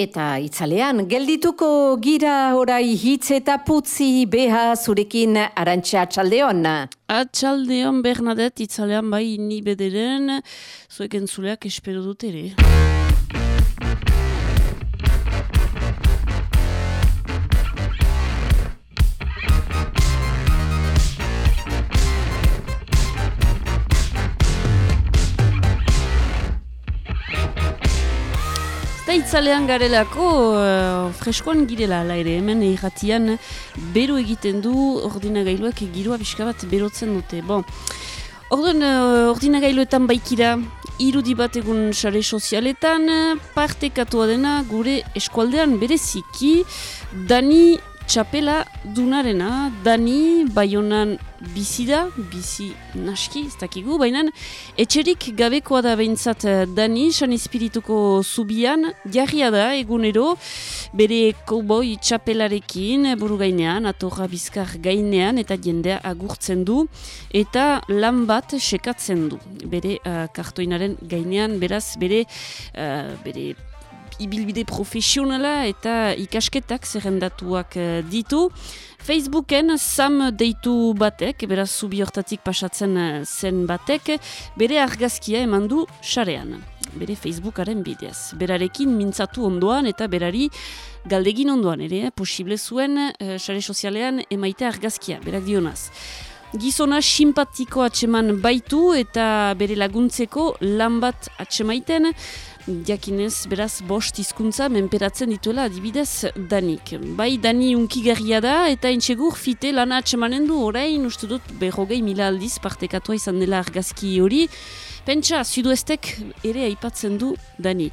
Eta itzalean, geldituko gira orai hitz eta putzi beha zurekin arantxa atxaldeon. Atxaldeon Bernadette itzalean bai ni bederen, zuek entzuleak espero dut ere. Eta itzalean garelako uh, freskoan girela ala ere hemen irratian bero egiten du ordinagailuak giroa pixka bat berotzen dute. Bon. Orduan uh, ordinagailuetan baikira irudi bat egun sare sozialetan parte katua dena gure eskualdean bereziki Dani txapela dunarena, Dani, Bayonan bizi da, bizi naski, ez dakigu, baina etxerik gabekoa da behintzat eh, Dani, san espirituko zubian, jarria da egunero, bere koboi txapelarekin, buru gainean, atorra bizkar gainean, eta jendea agurtzen du, eta lan bat sekatzen du, bere uh, kartoinaren gainean, beraz, bere, uh, bere ibilbide profesionala eta ikasketak zerrendatuak uh, ditu. Facebooken sam deitu batek, beraz zubi hortatik pasatzen uh, zen batek, bere argazkia eman du xarean. Bere Facebookaren bidez. Berarekin mintzatu ondoan eta berari galdegin ondoan ere, eh, posible zuen xare sozialean emaite argazkia, berak dionaz. Gizona simpatiko atseman baitu eta bere laguntzeko lan bat atsemaiten, Jakinez, beraz, bost hizkuntza menperatzen dituela adibidez Danik. Bai, Dani unkigarria da eta intxegur fite lana atxemanen du orain, uste dut, berrogei mila aldiz partekatua izan dela argazki hori. Pentsa, sudoestek ere aipatzen du Dani.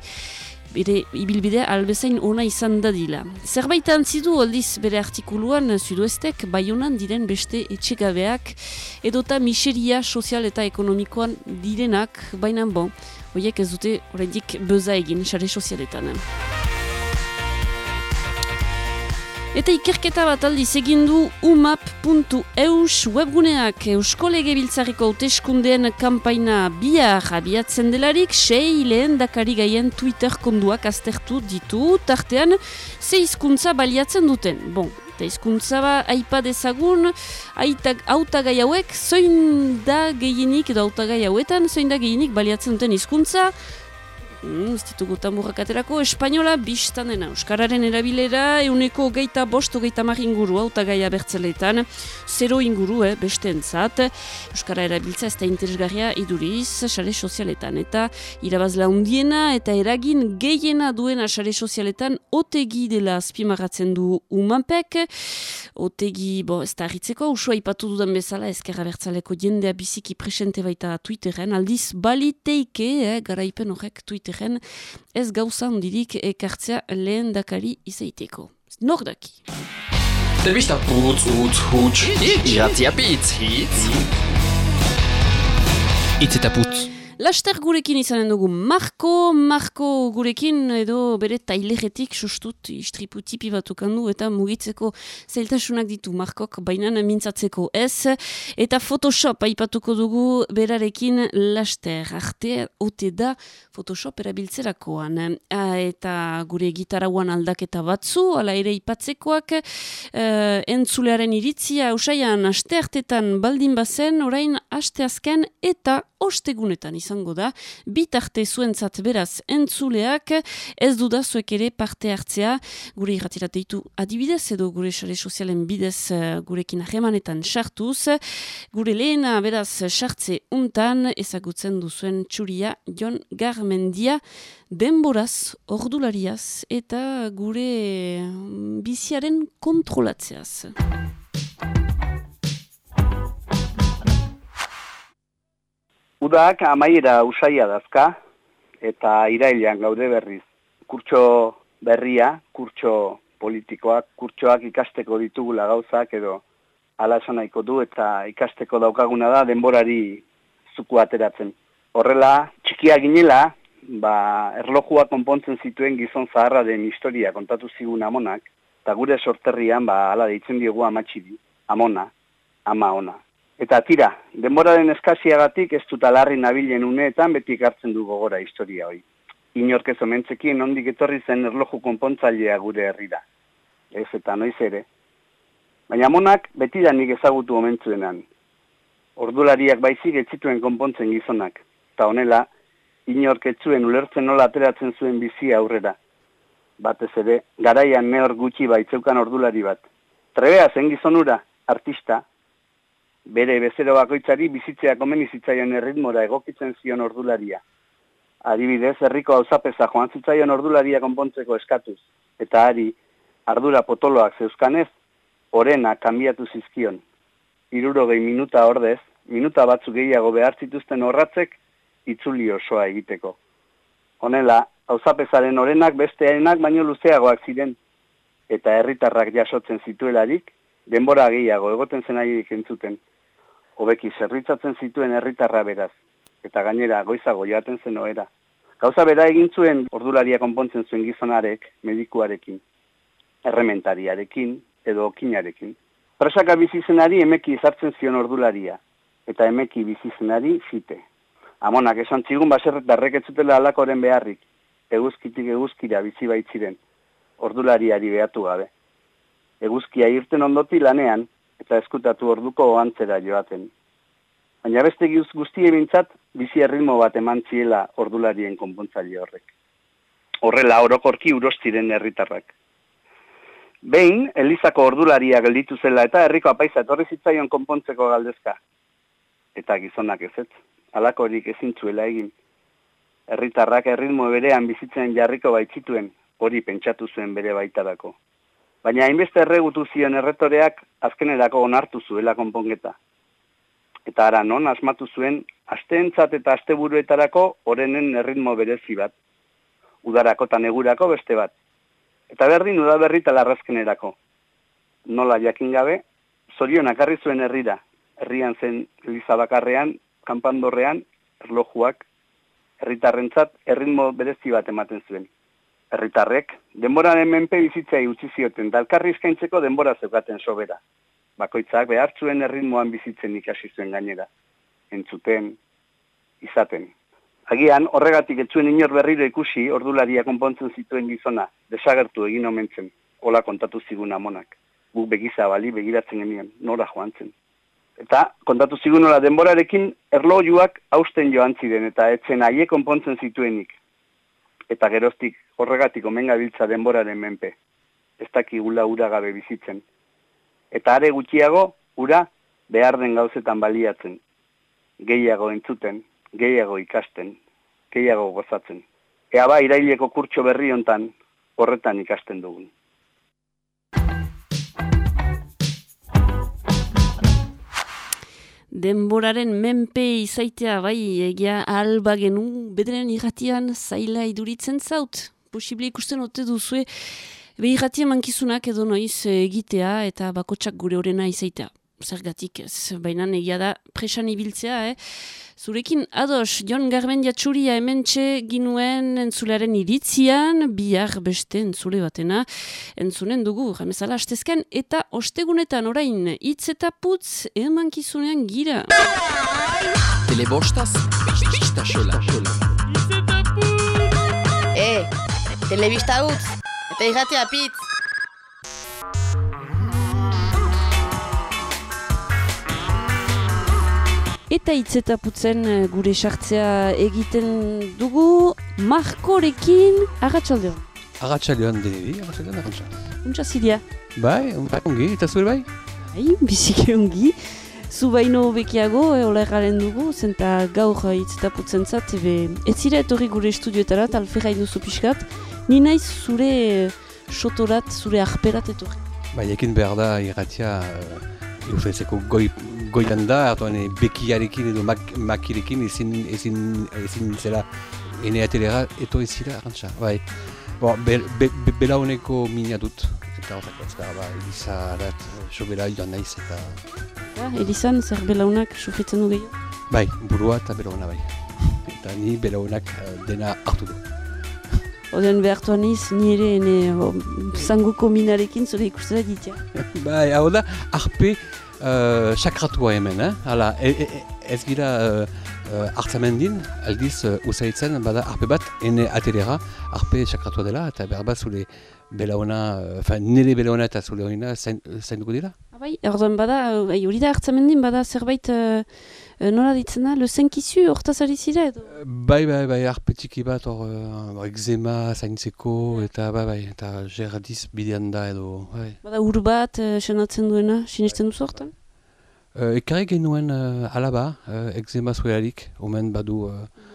Bere ibilbidea albezain ona izan dadila. Zerbait antzidu aldiz bere artikuluan sudoestek baionan diren beste etxegabeak edota miseria sozial eta ekonomikoan direnak, baina bon, horiek ez dute horrendik beza egin sare sozialetan. Eta ikerketa bat aldiz egin umap.eus webguneak. Eusko Legebiltzarriko hauteskundeen kanpaina bihar abiatzen delarik sei lehen dakari gaien Twitter konduak aztertu ditu, tartean ze hizkuntza baliatzen duten. Bon, eta hizkuntza ba aipa dezagun hautagai hauek zoin da gehienik edo hautagai hauetan zoin da gehienik baliatzen duten hizkuntza Mm, ez ditugu tamurrak aterako, espainola biztan dena. Euskararen erabilera, euneko geita bosto geita mar inguru, auta gaia bertzeletan, zero inguru, eh, beste entzat. Euskara erabiltza ez da interesgarria iduriz, sare sozialetan. Eta irabazla undiena eta eragin gehiena duena sare sozialetan, otegi dela azpimarratzen du umanpek. Otegi, bo, ez da harritzeko, usua ipatu dudan bezala, ezkerra bertzaleko jendea biziki presente baita Twitteren, aldiz baliteike, eh, garaipen horrek Twitter Twitterren ez gauza hondirik ekartzea lehen dakari izaiteko. Nor daki? Zerbista putz, utz, huts, iratzia pitz, hitz. Itz eta putz. Laster gurekin izanen dugu Marko, Marko gurekin edo bere taileretik sustut istripu tipi bat ukandu eta mugitzeko zeltasunak ditu Markok bainan mintzatzeko ez. Eta Photoshop aipatuko dugu berarekin laster. Arte ote da Photoshop erabiltzerakoan. Eta gure gitarauan aldaketa batzu, ala ere ipatzekoak, uh, entzulearen iritzia usaian aste artetan baldin bazen, orain aste azken eta ostegunetan izango da, bitarte zuentzat beraz entzuleak, ez duda zuek ere parte hartzea, gure irratirat deitu adibidez, edo gure sare sozialen bidez uh, gurekin ahemanetan sartuz, gure lehena beraz sartze untan, ezagutzen duzuen txuria Jon Garmendia, denboraz, ordulariaz, eta gure biziaren kontrolatzeaz. Udak amaiera usaia dazka eta irailean gaude berriz. Kurtso berria, kurtso politikoak, kurtsoak ikasteko ditugula gauzak edo ala esan nahiko du eta ikasteko daukaguna da denborari zuku ateratzen. Horrela, txikia ginela, ba, erlojua konpontzen zituen gizon zaharra den historia kontatu zigun amonak, eta gure sorterrian, ba, ala deitzen diegu amatxidi, amona, ama ona. Eta tira, denboraren eskaziagatik ez dut alarri nabilen uneetan beti hartzen du gogora historia hori. inork ez omentzekien ondik etorri zen erloju konpontzailea gure herrira. Ez eta noiz ere. Baina monak beti da nik ezagutu omentzuenan. Ordulariak baizik etzituen konpontzen gizonak. Eta honela, inork etzuen ulertzen nola ateratzen zuen bizi aurrera. Batez ere, garaian nehor gutxi baitzeukan ordulari bat. Trebea zen gizonura, artista, bere bezero bakoitzari bizitzea komeni zitzaion erritmora egokitzen zion ordularia. Adibidez, herriko auzapeza joan zitzaion ordularia konpontzeko eskatuz, eta ari, ardura potoloak zeuskanez, orena kanbiatu zizkion. Irurogei minuta ordez, minuta batzu gehiago behar zituzten horratzek, itzuli osoa egiteko. Honela, auzapezaren orenak bestearenak baino luzeagoak ziren, eta herritarrak jasotzen zituelarik, denbora gehiago egoten zen ari entzuten hobeki zerritzatzen zituen herritarra beraz, eta gainera goizago joaten zen oera. Gauza bera egin zuen ordularia konpontzen zuen gizonarek medikuarekin, errementariarekin edo okinarekin. Presaka bizizenari emeki izartzen zion ordularia, eta emeki bizizenari fite. Amonak esan txigun baserretarrek etzutela alakoren beharrik, eguzkitik eguzkira bizi baitziren, ordulariari behatu gabe. Eguzkia irten ondoti lanean, eta eskutatu orduko oantzera joaten. Baina beste giuz guztie bintzat, bizi erritmo bat eman ziela ordularien konpontzaile horrek. Horrela orokorki urostiren herritarrak. Behin, Elizako ordularia gelditu zela eta herriko apaiza etorri zitzaion konpontzeko galdezka. Eta gizonak ezet, alakorik ezin zuela egin. Herritarrak erritmo berean bizitzen jarriko baitzituen, hori pentsatu zuen bere baitarako. Baina hainbeste erregutu zion erretoreak azkenerako onartu zuela konpongeta. Eta ara non asmatu zuen asteentzat eta asteburuetarako orenen erritmo berezi bat. Udarako eta negurako beste bat. Eta berdin udaberri talarrazkenerako. Nola jakin gabe, zorion akarri zuen herrira. Herrian zen Eliza bakarrean, kanpandorrean, erlojuak, herritarrentzat erritmo berezi bat ematen zuen herritarrek, denboraren menpe bizitzai utzi zioten, dalkarri eskaintzeko denbora zeukaten sobera. Bakoitzak behartzuen erritmoan bizitzen ikasi zuen gainera. Entzuten, izaten. Agian, horregatik etzuen inor berriro ikusi ordularia konpontzen zituen gizona, desagertu egin omentzen, hola kontatu zigun amonak. Guk begiza bali begiratzen genien, nora joan zen. Eta, kontatu zigun nola denborarekin, erlojuak hausten joan ziren, eta etzen aie konpontzen zituenik, eta geroztik horregatik omen gabiltza denboraren menpe. Ez dakigula ura gabe bizitzen. Eta are gutxiago, ura behar den gauzetan baliatzen. Gehiago entzuten, gehiago ikasten, gehiago gozatzen. Ea ba, iraileko kurtso berri hontan horretan ikasten dugun. Denboraren menpe izaitea bai egia alba genu bederen irratian zaila iduritzen zaut. Posible ikusten ote duzue be irratia mankizunak edo noiz egitea eta bakotsak gure horrena izaitea zergatik ez, baina egia da presan ibiltzea, eh? Zurekin, ados, Jon Garben jatsuria hemen ginuen entzularen iritzian, bihar beste entzule batena, entzunen dugu, jamezala astezken, eta ostegunetan orain, hitz eta putz, eman kizunean gira. Telebostaz, pista xola. E, telebista utz, eta irratea pitz. Eta itzetaputzen eh, gure sartzea egiten dugu Markorekin agatsaldeon. Agatsaldeon denebi, agatsaldeon agatsaldeon. Untsa zidia? Bai, bai, ongi, eta zure bai? Bai, bizike ongi. Zu baino bekiago, e, hola erraren dugu, zenta gaur itzetaputzen zat, ebe, ez zira etorri gure estudioetara, talferra inuzu pixkat, ni naiz zure sotorat, zure arperat etorri. Bai, ekin behar da irratia, uh, goi goian da, atuan e, bekiarekin edo mak, makirekin ezin, ezin, ezin zela ene atelera eto ez zira, arantxa, bai. Bo, be, be, be, bela honeko mina dut, eta horrek ez da, ba, Elisa dat, so bela joan naiz, eta... Ja, Elisan, zer bela honak sufritzen du gehiago? Bai, burua eta bela bai. eta ni bela honak eh, dena hartu du. Oden behartu aniz, nire ene zanguko minarekin zure ikustera ditia. bai, hau da, arpe, uh, sakratua hemen, eh? Hala, e, e, e- ez gira uh, uh, hartzamendin, aldiz uh, usaitzen, bada arpe bat, ene atelera, arpe sakratua dela, eta behar bat zure belauna, uh, enfin, nire belauna eta zure horina zain, zainduko dira. Abai, orduan bada, bai, hori da hartzamendin, bada zerbait uh, uh, nola ditzen da, le zenkizu hortaz ari zira edo? Bai, bai, bai, arpe txiki bat, hor, uh, egzema zaintzeko, eta bai, bai, eta geradiz bidean da edo, bai. Bada ur bat, uh, senatzen duena, sinisten duzu hortan? Uh, ekarri genuen uh, alaba, uh, egzema zuelarik, omen badu, uh,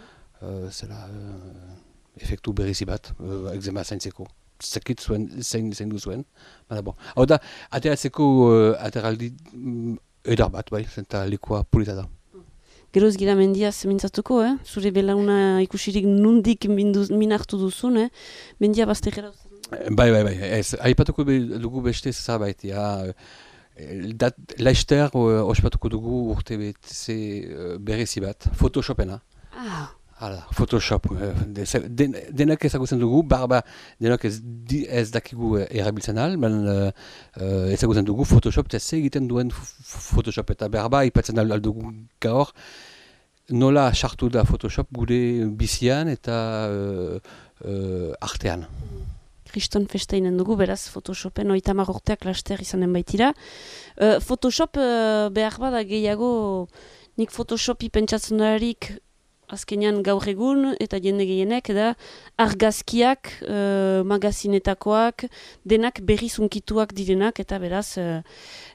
uh, zela, uh, efektu berrizi bat, uh, egzema zaintzeko. Zekit zuen, zein, zein du zuen. Baina, bon. Hau da, ateratzeko uh, ateraldi mm, edar bat, bai, zenta lekua polita da. Geroz gira mendiaz mintzatuko, eh? Zure belauna ikusirik nundik minduz, min hartu duzun, eh? Mendia bazte gero. Eh, Bai, bai, bai, ez, aipatuko be, dugu beste zerbait, ja, eh, dat, laizter uh, ospatuko dugu urte betze berezi bat, Photoshopena. Ah, Hala, Photoshop, eh, den, denak ezagutzen dugu, barba denak ez, di, ez dakigu eh, erabiltzen al, ben uh, ezagutzen dugu Photoshop, eta ze egiten duen Photoshop, eta berba ipatzen al, aldugu gaur, nola sartu da Photoshop gure bizian eta uh, uh, artean. kriston festeinen dugu, beraz, Photoshopen oitamar urteak laster izanen baitira. Uh, Photoshop uh, behar bada gehiago, nik Photoshopi pentsatzen dararik azkenean gaur egun eta jende gehienek da argazkiak, uh, magazinetakoak, denak berri zunkituak direnak eta beraz uh,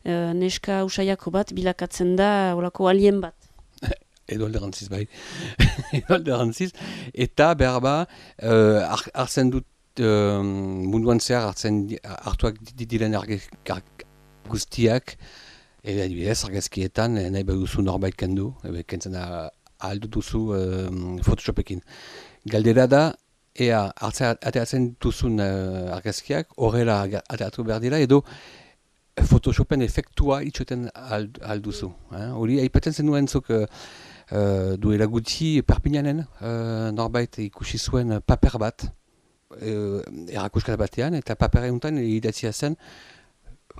uh, neska usaiako bat bilakatzen da olako alien bat. edo alderantziz bai, edo alderantziz, eta behar ba, uh, hartzen dut uh, munduan zehar hartzen hartuak di- diren argaz- ar- guztiak, adibidez argazkietan nahi baduzu norbait kendu, kentzen da aldu duzu um, Photoshopekin. Galdera da, ea hartzea ateratzen duzun uh, argazkiak, horrela ateratu behar dira, edo Photoshopen efektua itxoten ald- alduzu. eh? Hori, aipatzen zenuen zuk uh, duela gutxi Perpignanen uh, norbait ikusi zuen paper bat, uh, batean, eta paper eguntan idatzia zen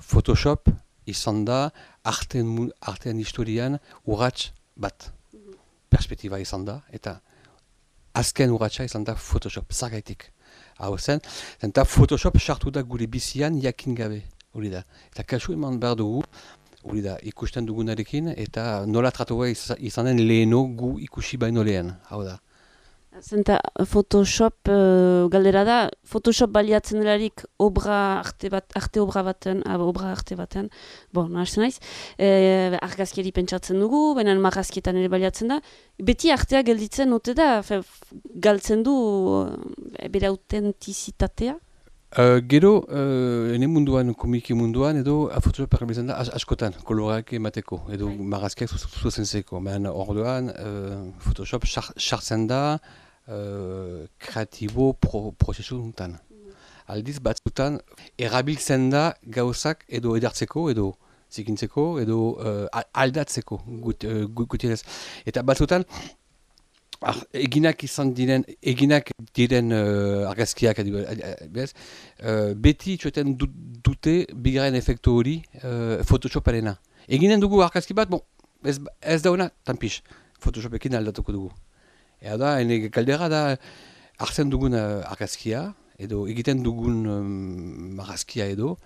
Photoshop izan da artean, artean historian urrats bat. Perspektiba izan da, eta azken urratsa izan da Photoshop, zagaitik. Hau zen, eta Photoshop sartu da gure bizian jakin gabe, hori da. Eta kasu eman behar dugu, hori da, ikusten dugunarekin, eta nola tratua iz- izan den leheno gu ikusi baino lehen, hau da. Zenta Photoshop uh, galdera da, Photoshop baliatzen delarik obra arte, bat, arte obra baten, ah, obra arte baten, bon, nahazten naiz, e, argazkiari pentsatzen dugu, baina marrazkietan ere baliatzen da, beti artea gelditzen ote da, fe, galtzen du uh, bere autentizitatea. Uh, gero, uh, ene munduan, komiki munduan, edo uh, Photoshop erabiltzen da as askotan, koloreak emateko, edo marrazkiak zu- zu- zuzentzeko. Baina orduan, uh, Photoshop sar- sartzen da uh, kreatibo pro, prozesu untan. Aldiz, batzutan, erabiltzen da gauzak edo edartzeko, edo zikintzeko, edo uh, aldatzeko, gut, uh. Eta batzutan, Ar, eginak izan diren, eginak diren uh, argazkiak adibidez, uh, beti itxoten du, dute bigarren efektu hori uh, Photoshoparena. Eginen dugu argazki bat, bon, ez, ez dauna, tanpix, Photoshopekin aldatuko dugu. Ea da, ene galdera da, hartzen dugun uh, argazkia, edo egiten dugun um, marrazkia edo,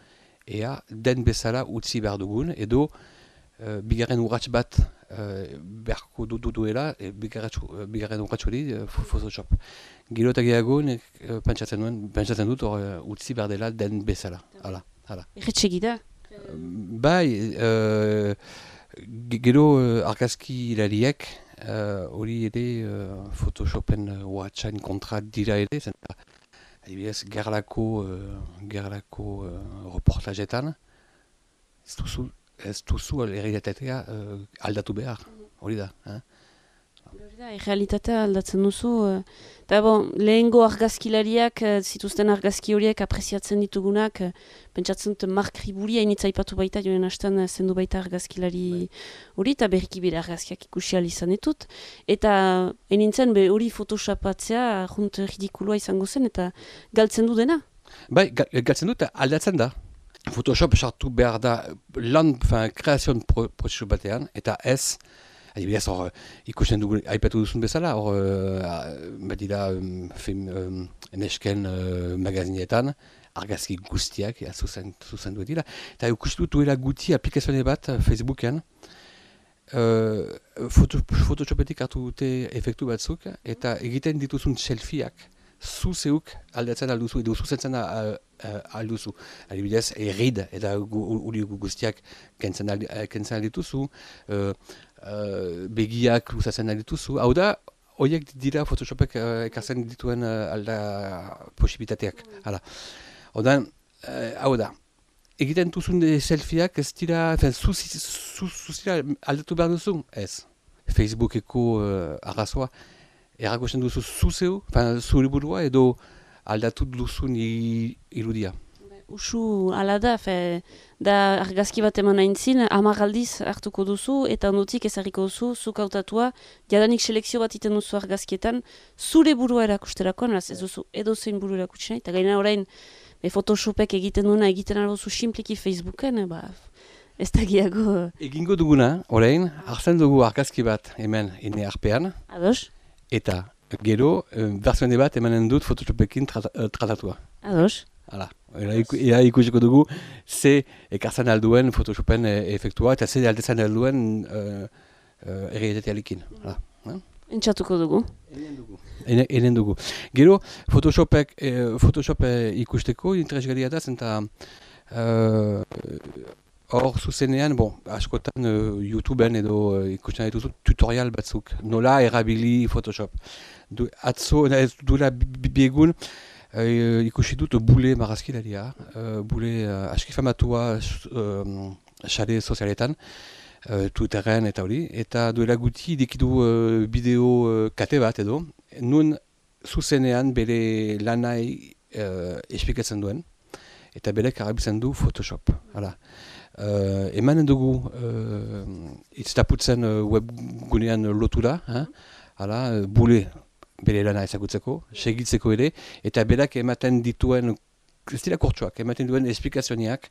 ea den bezala utzi behar dugun, edo uh, bigarren urrats bat uh, beharko du du duela, e, bigarren, bigarren urrats hori uh, Photoshop. Gero eta gehiago, nek, uh, pentsatzen, dut hor uh, utzi behar dela den bezala. Hala, hala. Erretxegi da. Bai, uh, ge- gero uh, argazki hilariek, uh, hori ere uh, Photoshopen uh, watxain kontra dira ere, zen, adibidez, gerlako, uh, gerlako uh, reportajetan, ez duzu, ez duzu errealitatea uh, aldatu behar, hori da. Eh? Hori da, Errealitatea aldatzen duzu. eh, Eta bon, lehengo argazkilariak, eh, zituzten argazki horiek apreziatzen ditugunak, eh, pentsatzen dut Mark Riburi hainitza aipatu baita, joan hastan eh, zendu baita argazkilari hori, eta berriki bere argazkiak ikusi izan ditut. Eta enintzen be hori photoshopatzea junt ridikulua izango zen, eta galtzen du dena. Bai, ga- galtzen dut, aldatzen da. Photoshop sartu behar da lan, fin, kreazioan pro, prozesu batean, eta ez, adibidez, hor, ikusten dugu, aipatu duzun bezala, hor, uh, badira, um, film, um, nesken uh, magazinetan, argazki guztiak, ja, zuzen, zuzen duet dira. Eta ikusten dut duela guti aplikazioane bat Facebooken, uh, foto, Photoshopetik hartu dute efektu batzuk, eta egiten dituzun selfieak, zu zeuk aldatzen alduzu, edo zuzentzen alduzu. Adibidez, errid, eta uri gu, guztiak kentzen, aldi, kentzen aldituzu, uh, uh, begiak luzatzen aldituzu. Hau da, horiek dira Photoshopek uh, ekartzen dituen uh, alda posibitateak. Hala. Hau da, uh, hau da, egiten duzun selfieak ez dira, zuzira aldatu behar duzu? Ez. Facebookeko uh, arrazoa, errakosten duzu zuzeu, zure burua edo aldatu duzun irudia. Usu, ala da, fe, da argazki bat eman aintzin, hamar aldiz hartuko duzu, eta ondotik ezarriko duzu, zuk autatua, jadanik selekzio bat iten duzu argazkietan, zure burua erakusterakoan, ez duzu edo zein buru erakutsen, eta gaina orain, be Photoshopek egiten duena, egiten albozu simpliki Facebooken, ba, ez da giago... Egingo duguna, orain, hartzen dugu argazki bat hemen, ene arpean. Ados? Eta gero, uh, bat emanen dut Photoshopekin eh, tratatua. Ados. Hala, era ikusiko dugu, ze ekartzen alduen Photoshopen e efektua, eta ze aldezen alduen uh, uh, errealitatealikin. Hala. Entxatuko dugu. Enen dugu. Enen dugu. Gero, Photoshopek, eh, Photoshop ikusteko interesgaria da, zenta Hor, zuzenean, bon, askotan uh, YouTubeen edo uh, ikusten dituzu tutorial batzuk, nola erabili Photoshop. Du, atzo, ez duela biegun, uh, ikusi dut bule marazkilaria, uh, bule uh, aski famatua xare uh, sozialetan, uh, Twitteren eta hori, eta duela guti dikidu uh, bideo uh, kate bat edo, nun zuzenean bere lanai uh, esplikatzen duen, eta bere karabitzen du Photoshop. Hala. Uh, emanen dugu uh, itztaputzen uh, webgunean lotura, eh? Hala, uh, bule bere lana ezagutzeko, segitzeko ere, eta berak ematen dituen, ez dira kortsuak, ematen duen esplikazioniak,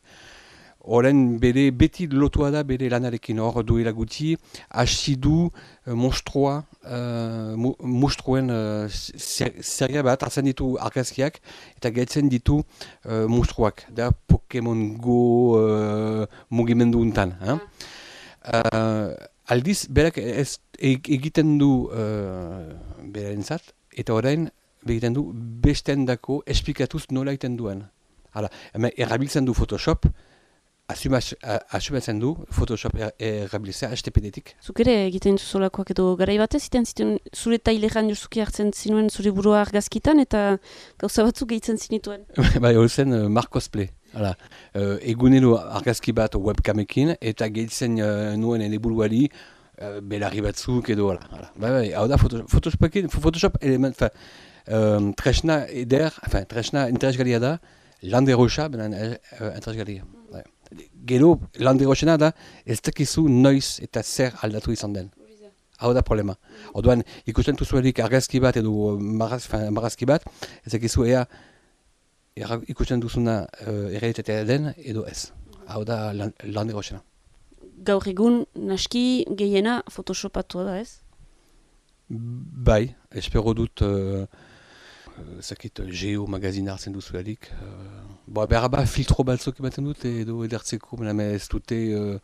Horen bere beti lotua da bere lanarekin hor duela guti, hasi du uh, monstrua, uh, monstruen uh, seria bat hartzen ditu argazkiak eta gaitzen ditu uh, monstruak, da Pokemon Go uh, mugimendu untan. Uh, aldiz, berak ez egiten du uh, bere entzat, eta orain egiten du bestean dako esplikatuz nola egiten duen. Hala, erabiltzen du Photoshop, asumatzen du Photoshop erabilizea HTTP-detik. Zuk ere egiten zuzolakoak edo garai batez, iten zituen zure taileran jozuki hartzen zinuen zure burua argazkitan eta gauza batzuk gehitzen zinituen. bai, hori zen uh, Marcos Play. Hala, uh, egunero argazki bat webcamekin eta gehitzen uh, nuen ene buruari uh, belarri batzuk edo hala. hala. Bai, bai, hau da Photoshop, Photoshop element, fa, um, tresna eder, fa, tresna interesgalia da, lande roxa, benen uh, interesgalia. Bai gero lande goxena da ez dakizu noiz eta zer aldatu izan den. Hau da problema. Oduan ikusten duzuelik argazki bat edo marazki bat, ez dakizu ea ikusten duzuna uh, den edo ez. Hau da lande goxena. Gaur egun naski gehiena photoshopatu da ez? Bai, espero dut uh, zakit geo magazin hartzen duzu. Uh, bo, behar ba filtro batzuk ematen dut edo edertzeko, mena ez dute uh,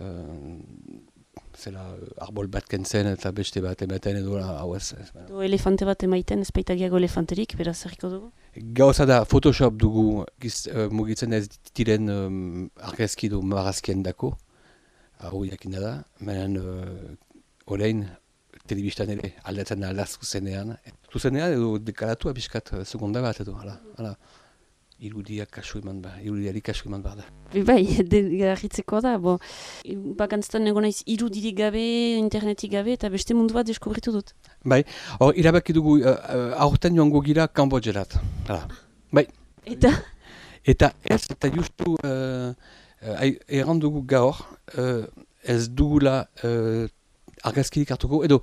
uh, zela arbol bat kentzen eta beste bat ematen edo hau ez. Edo elefante bat emaiten, ez baitagiago elefanterik, beraz zerriko dugu? Gauza da, Photoshop dugu giz, uh, mugitzen ez diren um, argazki du marazkien dako, hau jakin da, menen uh, orain telebistan ere aldatzen aldaz zuzenean. Zuzenean edo dekalatu abiskat uh, segonda bat edo, hala, hala. Irudiak kasu eman ba, irudiari kasu eman ba da. Bai, garritzeko da, bo, bakantztan nego naiz irudirik gabe, internetik gabe, eta beste mundu bat deskobritu dut. Bai, hor, irabaki dugu, uh, aurten joango gira Kambodjerat. Hala, bai. Eta? Eta ez, eta justu, uh, uh, erran dugu gaur, uh, ez dugula uh, argazkirik hartuko, edo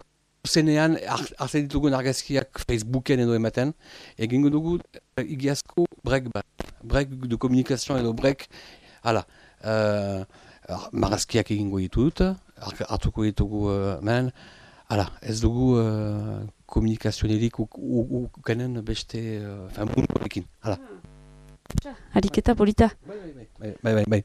zenean har- hartzen ditugun argazkiak Facebooken edo ematen, egingo dugu eh, igiazko break bat. Break de komunikazioa edo break, hala, uh, marrazkiak egingo ditut, har- hartuko ditugu uh, men, hala, ez dugu uh, komunikazionerik ukanen beste, uh, fin, munduarekin, hala. Ariketa polita. Bai, bai, bai, bai.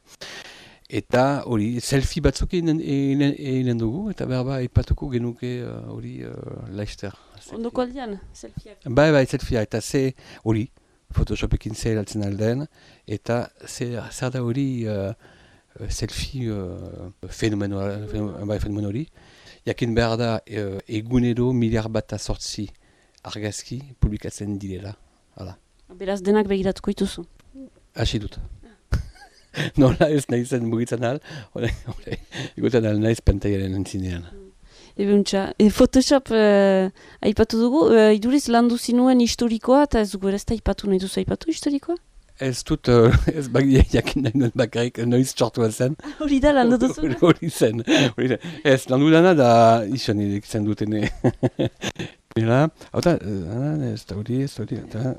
Eta hori, selfie batzuk eginen- dugu, eta behar ba, ipatuko genuke uh, hori uh, laizter. Ondoko aldean, selfieak. Bai, bai, selfie, eta ze hori, Photoshopekin ze altzen alden, eta ze, zer da hori uh, selfie uh, fenomeno, fenomeno, bai, fenomeno hori. Jakin behar da uh, egunero miliar bat sortzi argazki publikatzen direla. Hala. Beraz denak begiratuko dituzu. Hasi dut. Nola ez nahi zen mugitzen hori, ikutzen ahal naiz pentaiaren entzinean. Ebuntza, e, Photoshop eh, aipatu dugu, eh, iduriz landu zinuen historikoa, eta ez dugu ere ez da aipatu nahi duzu aipatu historikoa? Ez dut, uh, ez bak, jakin nahi nuen bakarrik noiz txortu zen. Hori da landu duzu? Hori- zen. Hori zen. Ez, landu dana da isan zen dutene. Nela, hau da, eh, ez da hori, ez da hori, eta...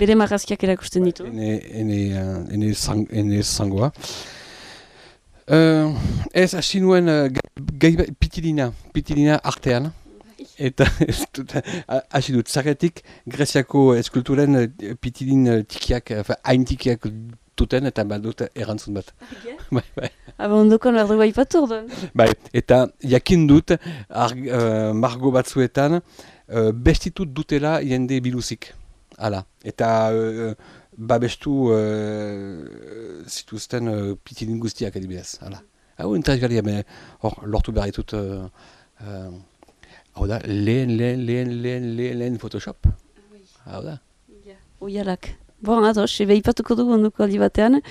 Bere marrazkiak erakusten ditu. Ene, ene, uh, ene, sang, ene zangoa. Uh, ez, hasi nuen uh, gai, gai pitilina, pitilina artean. Eta dut, ha- hasi dut, zaretik Greziako eskulturen uh, pitilin uh, tikiak, hain tikiak duten, eta badut erantzun bat. bai, bai. Aba ondokoan behar dugu aipatu orduan. Bai, eta jakin dut, uh, margo batzuetan, uh, bestitut dutela jende biluzik. Hala, eta uh, babestu uh, zituzten uh, pitilin guztiak adibidez. Hala. Hau interesgarria, me hor lortu behar ditut, uh, uh, hau da, lehen, lehen, lehen, lehen, lehen, lehen Photoshop. Hau da. Oialak. Bon, ados, ebe ipatuko dugu ondoko aldi batean.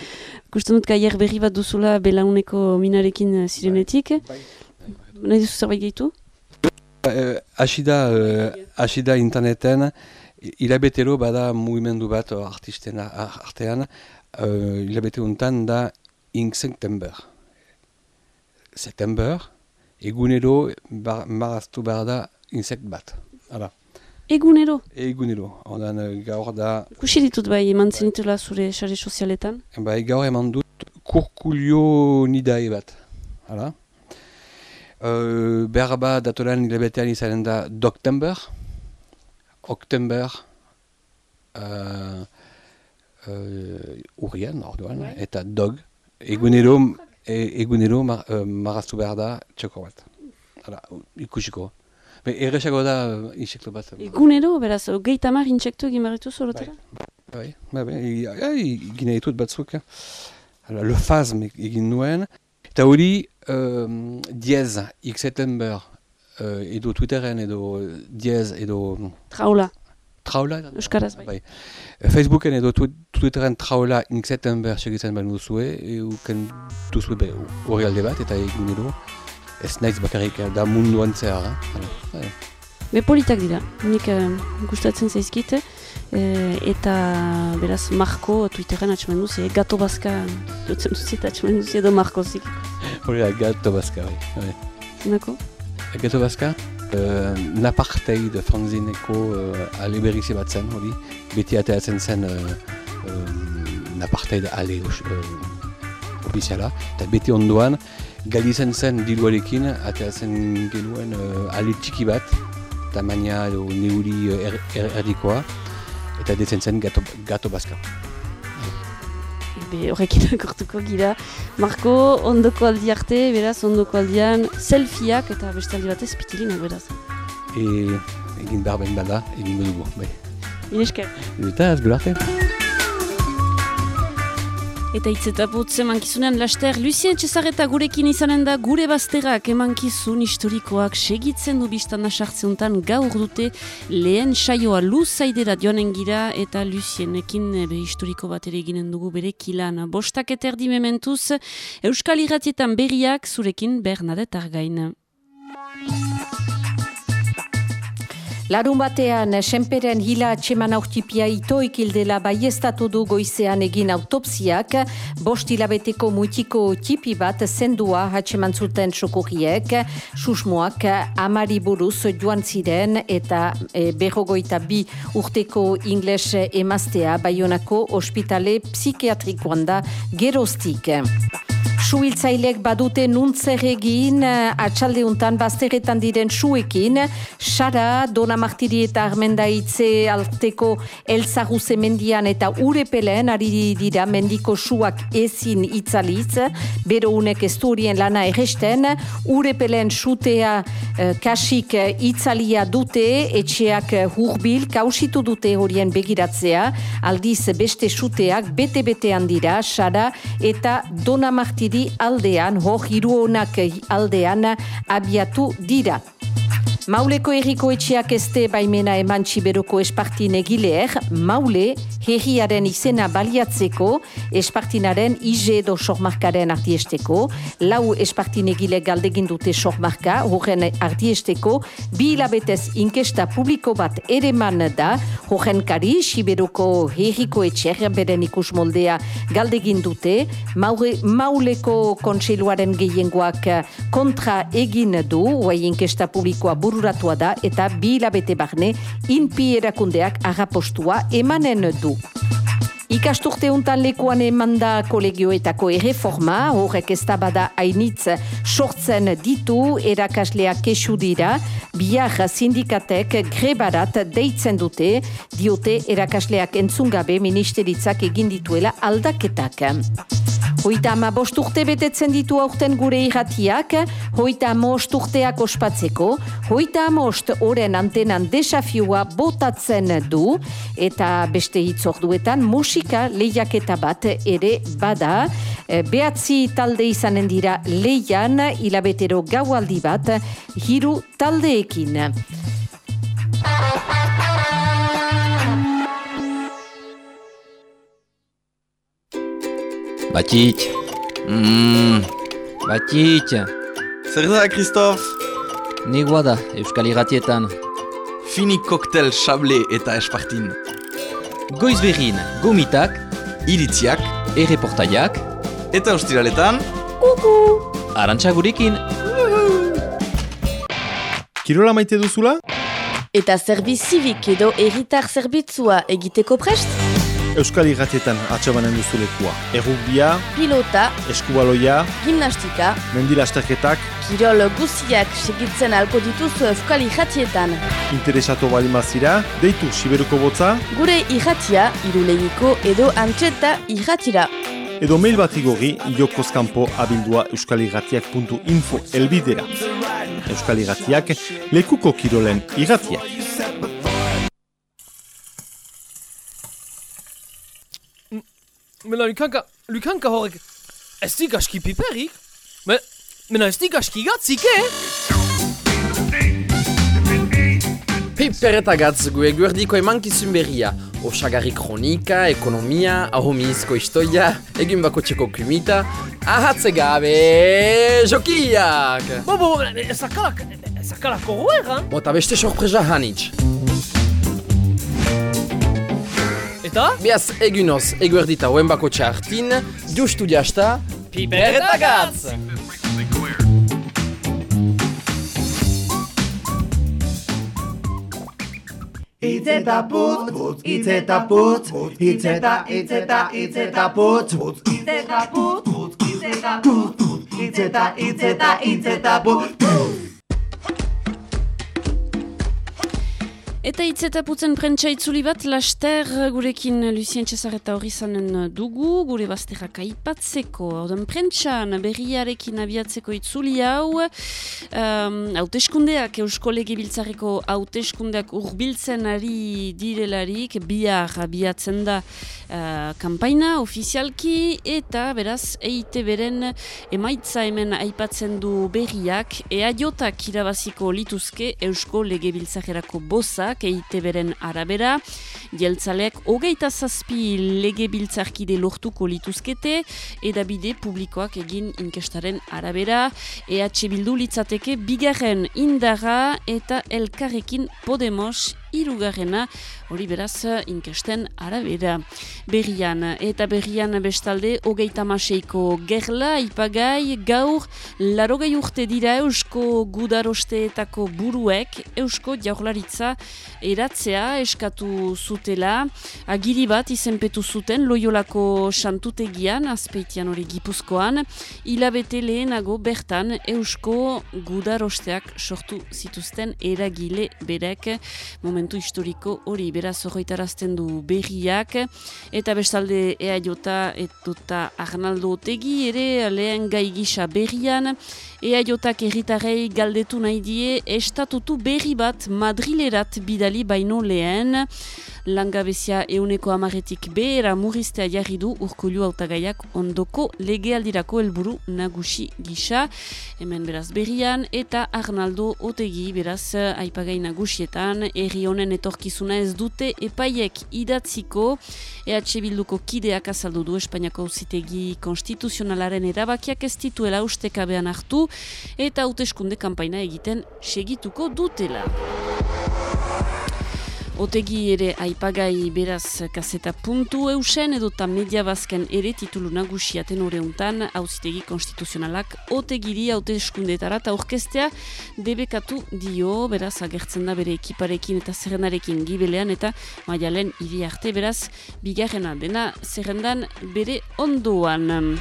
Gusten dut gaier berri bat duzula belauneko minarekin eh, zirenetik. Nahi duzu zerbait gehitu? Uh, hasi da, uh, hasi da interneten, hilabetero bada mugimendu bat uh, artisten artean, uh, hilabete untan da Ink September. September, egunero bar, maraztu behar da insekt bat. Hala, Egunero. egunero. Ondan uh, gaur da, Kusi ditut bai eman zenitula zure sare sozialetan. bai, gaur eman dut kurkulio nidae bat. Hala. Uh, behar ba datoran hilabetean izanen da Doktember, Oktember, uh, uh, urrian, orduan, Bai. eta dog, egunero, e, egunero mar, uh, marraztu behar da txoko bat. Hala, ikusiko. Be, erresago da uh, insekto bat. Egunero, beraz, gehi tamar intsektu egin barritu zorotara? Bai, bai, bai, i- ai, egin ditut batzuk. Hala, le phasm e- egin nuen. Eta hori, um, diez, x-september, uh, edo Twitteren, edo diez, edo Traula, traula. euskaraz bai. Bai. Facebooken edo tu- Twitteren traula x-september segitzen baino duzue, euken duzue be, hori alde bat, eta egunero, ez naiz bakarrik eh, da munduan zehar. eh. Bai. Be politak dira, nik eh, gustatzen zaizkit, eh, eta beraz Marko Twitteren atxemen duzi, eh, gato bazka dutzen duzi eta atxemen duzi edo Marko zik. Hori da, gato bazka, bai. bai. Zinako? Gato bazka, uh, napartei de fanzineko uh, ale berrize bat zen, hori. Beti ateratzen zen uh, um, napartei de ale uh, ofiziala. Eta beti ondoan, galizen zen diluarekin, ateratzen genuen uh, ale txiki bat, tamaina edo neuri er, er, erdikoa, eta detzen zen gato, gato bazka. Be horrekin akortuko gira. Marko, ondoko aldi arte, beraz, ondoko aldian selfieak eta beste aldi batez pitilinak beraz. E, egin behar behin bada, egin dugu, bai. Inesker. Eta ez arte. Eta hitz eta putz emankizunean laster, Lucien Txezareta gurekin izanen da gure bazterak emankizun historikoak segitzen du biztan sartzeuntan gaur dute lehen saioa luzaidera joanen gira eta Lucienekin eh, be historiko bat ere eginen dugu bere kilan. Bostak eta erdi mementuz, Euskal Irratietan berriak zurekin Bernadette Argain. Larun batean, senperen hila atseman aurtipia itoik hildela baiestatu du goizean egin autopsiak, bost hilabeteko muitiko tipi bat zendua atseman zuten sokurriek, susmoak amari buruz joan ziren eta e, berrogoita bi urteko ingles emaztea baionako ospitale psikiatrikoan da geroztik. Suhiltzailek badute nuntzer egin atxaldeuntan bazteretan diren suekin, Sara, Dona Martiri eta Armendaitze alteko Elzaru zemendian eta urepelen ari dira mendiko suak ezin itzaliz, bero unek ez du horien lana erresten, urepelen sutea eh, kasik itzalia dute, etxeak hurbil, kausitu dute horien begiratzea, aldiz beste suteak bete-betean dira, Sara eta Dona Martiri aldean, hor hiruonak aldean abiatu dira. Mauleko erriko etxeak ezte baimena eman txiberoko espartin egileer, maule herriaren izena baliatzeko, espartinaren ize edo sormarkaren artiesteko, lau espartin egile galdegin dute sormarka, horren artiesteko, bi hilabetez inkesta publiko bat ere man da, horren kari, Siberoko herriko etxer, beren ikus moldea galdegin dute, maure, mauleko kontseiluaren gehiengoak kontra egin du, oai inkesta publikoa bururatua da, eta bi hilabete barne, inpi erakundeak agapostua emanen du. Ikasturte untan lekuan eman da kolegioetako erreforma, horrek ez bada hainitz sortzen ditu erakasleak kesu dira, biar sindikatek grebarat deitzen dute, diote erakasleak entzungabe ministeritzak egin dituela aldaketak. Hoita ama bosturte betetzen ditu aurten gure irratiak, hoita most urteak ospatzeko, hoita amost oren antenan desafioa botatzen du, eta beste hitzorduetan musika lehiaketa bat ere bada. E, behatzi talde izanen dira lehian, hilabetero gaualdi bat, hiru taldeekin. Batit. Mmm, batit. Zer da, Kristof? Negua da, Euskal Iratietan. Fini koktel sable eta espartin. Goiz berrin, gomitak, Iritziak erreportaiak, eta ostiraletan arantxa gurekin. Kirola maite duzula? Eta zerbiz zivik edo erritar zerbitzua egiteko prest? Euskal Irratietan atxabanen duzulekua. Errugbia, Pilota, eskubaloia, gimnastika, mendilasterketak, kirol guziak segitzen alko dituzu euskal irratietan. interesatu balimazira, deitu Siberuko botza, Gure irratia, irulegiko edo antxeta irratira. edo mail bat igorri jokozkampo abildua euskalirratiak.info elbidera. Euskal Irratiak, lekuko kirolen irratiak. Mena Lukanka, Lukanka horrek, ez di gaski piperik? Me, mena ez di gaski gatzik, eh? Piper eta gatz gu eguerdiko emankizun berria. Osagarri kronika, ekonomia, ahomizko istoia, egin bako txeko kumita, ahatze gabe, jokiak! Bo, bo, ezakalak, ezakalak horrela, Bota beste sorpresa hanitz. Eta? Beaz, egunoz, eguerdita hoen bako txartin, justu diasta, Piper eta gatz! Itz eta putz, itz eta putz, itz eta, itz eta, itz eta putz, itz eta putz, itz eta putz, itz eta, itz eta, itz eta putz. Eta hitz eta putzen prentsa itzuli bat, laster gurekin Lucien Cesareta hori zanen dugu, gure bazterrak aipatzeko. Orden prentsan berriarekin abiatzeko itzuli hau, um, hauteskundeak, Eusko Legebiltzareko hauteskundeak urbiltzen ari direlarik, bihar abiatzen da uh, kampaina ofizialki, eta beraz, eite beren emaitza hemen aipatzen du berriak, ea jotak irabaziko lituzke Eusko Legebiltzarerako boza, jeltzaleak eite beren arabera. Jeltzaleak hogeita zazpi lege biltzarkide lortuko lituzkete, edabide publikoak egin inkestaren arabera. EH Bildu litzateke bigarren indarra eta elkarrekin Podemos irugarrena, hori beraz inkesten arabera. Berrian, eta berrian bestalde, hogeita maseiko gerla, ipagai, gaur, larogei urte dira eusko gudarosteetako buruek, eusko jaurlaritza eratzea eskatu zutela, agiri bat izenpetu zuten loiolako santutegian, azpeitian hori gipuzkoan, hilabete lehenago bertan eusko gudarosteak sortu zituzten eragile berek, momentu historiko hori beraz horretarazten du berriak, eta bestalde ea jota eta Arnaldo Otegi ere lehen gai gisa berrian, ea jotak erritarrei galdetu nahi die estatutu berri bat Madrilerat bidali baino lehen, langabezia euneko amaretik behera murriztea jarri du urkulu autagaiak ondoko legealdirako helburu nagusi gisa. Hemen beraz berrian eta Arnaldo Otegi beraz aipagai nagusietan herri honen etorkizuna ez dute epaiek idatziko. EH Bilduko kideak azaldu du Espainiako zitegi konstituzionalaren erabakiak ez dituela ustekabean hartu eta hauteskunde kanpaina egiten segituko dutela. Otegi ere aipagai beraz kaseta puntu eusen edota media bazken ere titulu nagusiaten horeuntan hauzitegi konstituzionalak otegiri haute eskundetara eta orkestea debekatu dio beraz agertzen da bere ekiparekin eta zerrendarekin gibelean eta maialen hiri arte beraz bigarrena dena zerrendan bere ondoan.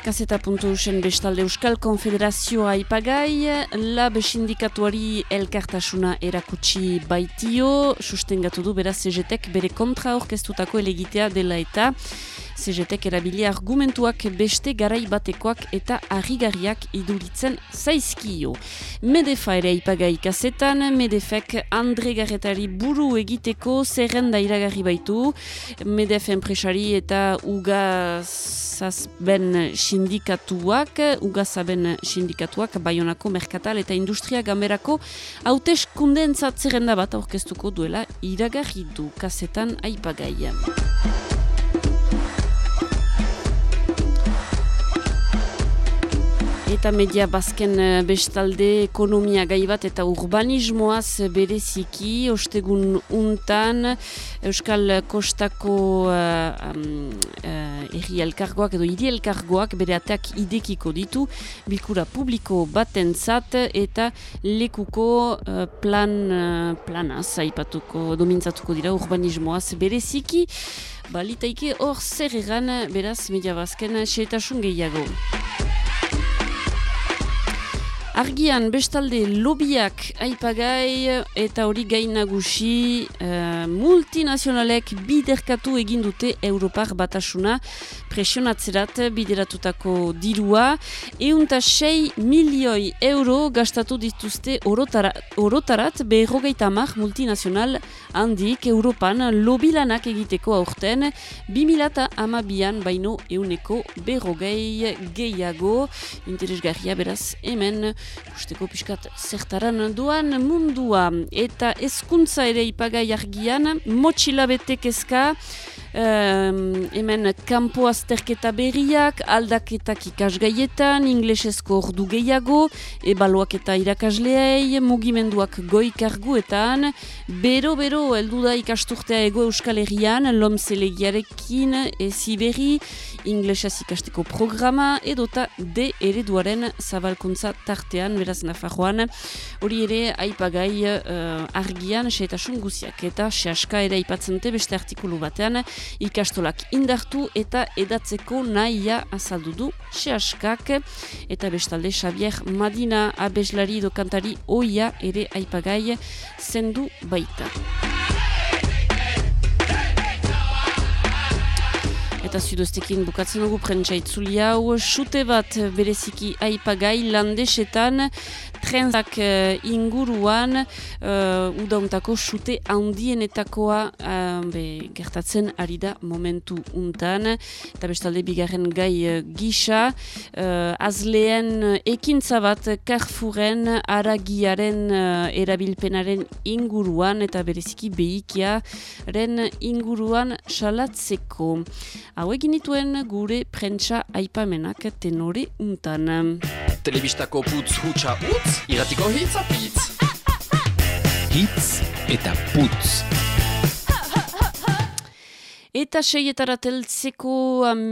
Kaseta puntu usen bestalde Euskal Konfederazioa ipagai, lab sindikatuari elkartasuna erakutsi baitio, sustengatu du beraz CGTek bere kontra orkestutako elegitea dela eta CGTek erabili argumentuak beste garai batekoak eta harrigarriak iduritzen zaizkio. Medefa ere ipagai kasetan, Medefek Andre Garretari buru egiteko zerrenda iragarri baitu, Medef enpresari eta Ugazazben sindikatuak, Ugazaben sindikatuak, Bayonako Merkatal eta Industria Gamberako hauteskunde zerrenda bat aurkeztuko duela iragarri du kasetan aipagai. Eta media bazken eh, bestalde ekonomia gai bat eta urbanismoaz bereziki, ostegun untan, Euskal Kostako uh, um, uh, elkargoak edo hiri elkargoak bere ateak idekiko ditu, bilkura publiko baten zat eta lekuko uh, plan, uh, planaz, aipatuko, domintzatuko dira urbanismoaz bereziki, balitaike hor zer egan beraz media bazken xeetasun gehiago. Argian bestalde lobiak aipagai eta hori gain nagusi uh, multinazionalek biderkatu egin dute Europar batasuna presionatzerat bideratutako dirua. Eunta 6 milioi euro gastatu dituzte orotarat, orotarat berrogeita mar multinazional handik Europan lobilanak egiteko aurten 2000 amabian baino euneko berrogei gehiago interesgarria beraz hemen usteko pixkat zertaran duan mundua. Eta hezkuntza ere ipagai argian motxilabetek ezka Um, hemen kanpo azterketa berriak, aldaketak ikasgaietan, inglesezko ordu gehiago, ebaluak eta irakasleei, mugimenduak goikarguetan, bero-bero heldu da ikasturtea ego euskal herrian, lomzelegiarekin, ezi berri, inglesez ikasteko programa, edota de ereduaren zabalkuntza tartean, beraz nafarroan, hori ere aipagai uh, argian, seetasun guziak, eta sehaska ere aipatzen beste artikulu batean, ikastolak indartu eta edatzeko nahia azaldu du sehaskak eta bestalde Xavier Madina abeslari dokantari oia ere aipagai zendu baita. Eta zudoztekin bukatzen dugu prentsa itzuli hau, chute bat bereziki aipagai landesetan, trenzak uh, inguruan uh, udauntako sute handienetakoa uh, be, gertatzen ari da momentu untan eta bestalde bigarren gai gisa uh, azleen ekintza bat Carrefouren aragiaren uh, erabilpenaren inguruan eta bereziki behikiaren inguruan salatzeko. Hau egin dituen gure prentsa aipamenak tenore untan. Telebistako putz hutsa utz, iratiko hitz apitz. Hitz eta putz. Eta seietara teltzeko am,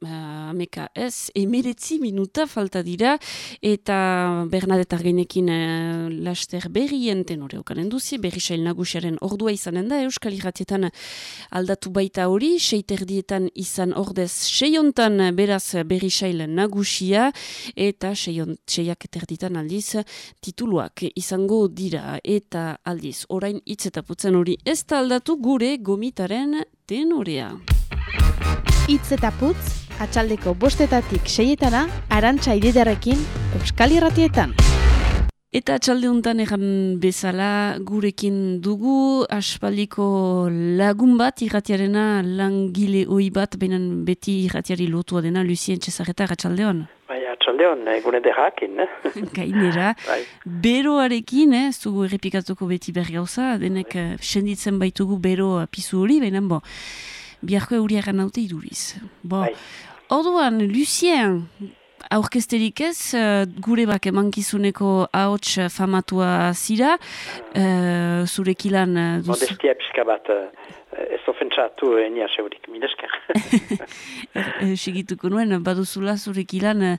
ameka ez, emiretzi minuta falta dira, eta Bernadette Argenekin uh, laster berrien tenore okanen duzi, berri sail nagusiaren ordua izanen da, Euskal Iratietan aldatu baita hori, seiterdietan izan ordez seiontan beraz berri sail nagusia, eta seion, seiak eterditan aldiz tituluak izango dira, eta aldiz, orain itzetaputzen hori ez da aldatu gure gomitaren tenorea. Itz eta putz, atxaldeko bostetatik seietana, arantxa ididarekin, Euskal Irratietan. Eta atxalde honetan egan bezala gurekin dugu, aspaldiko lagun bat, irratiarena langile oi bat, benen beti irratiari lotua dena, Lucien Cesareta, atxalde hon? Bai, atxalde hon, egune derrakin, eh? Gainera, bai. beroarekin, eh, zugu errepikatuko beti berri gauza, denek uh, senditzen baitugu bero pizu hori, baina bo, biharko euriagan naute iduriz. Bo, bai. Orduan, Lucien, aurkesterik ez, uh, gure bak emankizuneko ahots famatua zira, uh, zurekilan... Uh, duz... Modestia pixka bat, ez ofentsatu enia seurik, minesker. Segituko nuen, baduzula zurekilan uh,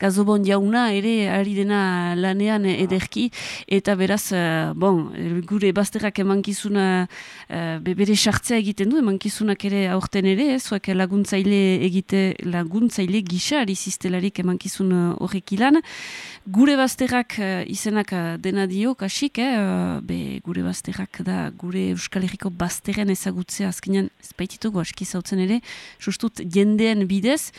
gazobon jauna ere ari dena lanean ederki, eta beraz, bon, gure bazterrak emankizuna bebere sartzea egiten du, emankizunak ere aurten ere, zuak laguntzaile egite, laguntzaile gisa, ari ziztelarik emankizun horrek ilan. Gure bazterrak izenak dena dio, kasik, eh, be, gure bazterrak da, gure Euskal Herriko bazterren ezagutzea azkenean, ez baititugu aski zautzen ere, sustut jendeen bidez,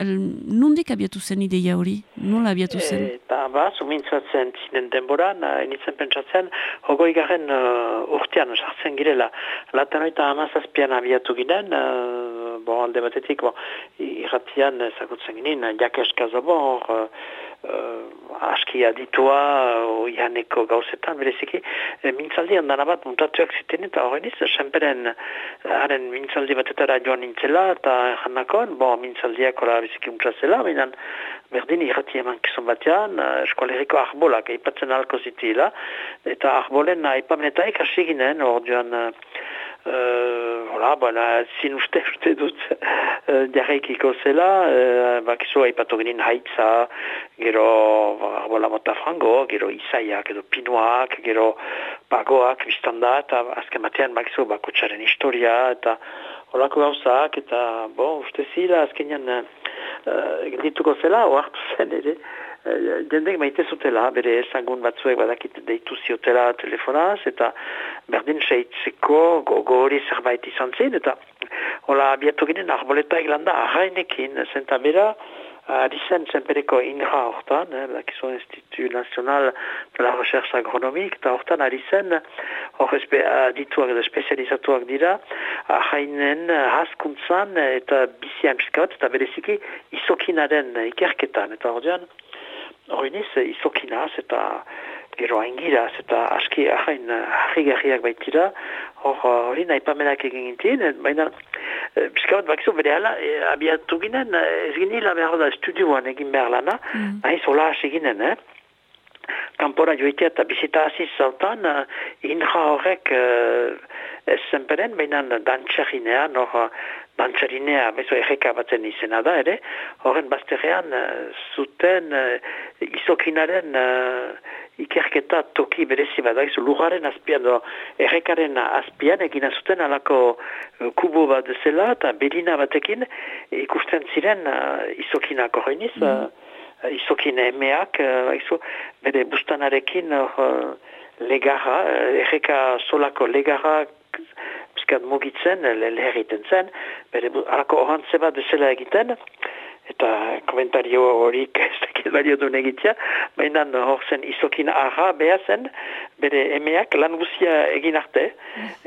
nundik abiatu zen ideia hori? Nola abiatu zen? Eta ba, sumintzatzen zinen denboran, initzen pentsatzen, hogoi garen uh, urtean sartzen girela. Latan oita amazazpian abiatu ginen, uh, bon, alde batetik, bon, irratian ezagutzen ginen, jakes kazabor, uh, uh, aski aditua uh, oianeko gauzetan, bereziki, e, mintzaldi handan abat muntatuak ziten eta horren iz, senperen haren mintzaldi batetara joan nintzela eta janakon, bo, mintzaldiak ora biziki muntazela, minan berdin irrati eman kizun batean, uh, arbolak aipatzen alko zitila, eta arbolen aipamenetaik hasi ginen, hor joan, Uh, hola, bona, zin uste, uste dut uh, jarraikiko zela, uh, bakizu haipatu genin haitza, gero arbola mota frango, gero isaiak edo pinuak, gero pagoak biztanda, eta azken batean bakizu bakotxaren historia, eta holako gauzak, eta bo, uste zila, azkenean uh, dituko zela, oartu zen ere, jendek maite zutela, bere esangun batzuek badakit deitu ziotela telefonaz, eta berdin seitzeko gogo zerbait izan zen, eta hola abiatu ginen arboleta eglanda arrainekin, zenta bera, ari zen zenpereko inra hortan, eh, dakizu Institut Nacional de la Recherche Agronomique, eta hortan ari zen, hor dituak edo spezializatuak dira, arrainen haskuntzan eta bizian piskat, eta bereziki izokinaren ikerketan, eta hor hori niz, izokinaz eta gero aingiraz eta aski ahain harri baitira, hori nahi pamenak egin gintien, baina biskabat bakizu bere ala, abiatu ginen, ez ginila behar da estudioan egin behar lana, mm. nahi zola hasi ginen, eh? Kampora joitea eta bizita hasi zautan, inra horrek ez zenperen, baina dantxerinean, hor dantxerinea, bezo erreka batzen izena da, ere, horren bazterrean zuten izokinaren ikerketa toki berezi bat, daizu, lugaren azpian, do, errekaren azpian, egin zuten alako kubo bat zela, eta berina batekin ikusten ziren izokinak horreniz, mm. uh, izokine emeak, uh, bere bustanarekin uh, legarra, erreka solako legarra piskat mugitzen, leher egiten zen, bere alako orantze bat bezala egiten, eta komentario horik ez dakit balio duen egitea, baina hor zen izokin arra beha zen, bere emeak lan guzia egin arte,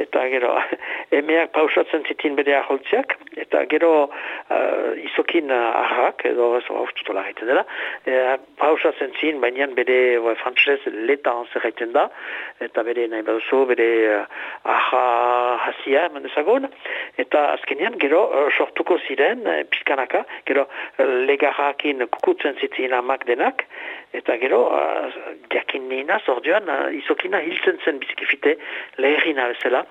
eta gero emeak pausatzen zitin bere aholtziak, eta gero uh, izokin arrak, edo ez haustutola gaiten dela, e, pausatzen zin, baina bere uh, frantzez leta anzer da, eta bere nahi baduzu, bere uh, arra hasia, eman eta azkenean gero uh, sortuko ziren, uh, pizkanaka, gero legarrakin kukutzen zitzien amak denak, eta gero, uh, jakin nina, zorduan, uh, izokina hiltzen zen bizikifite leherina bezala,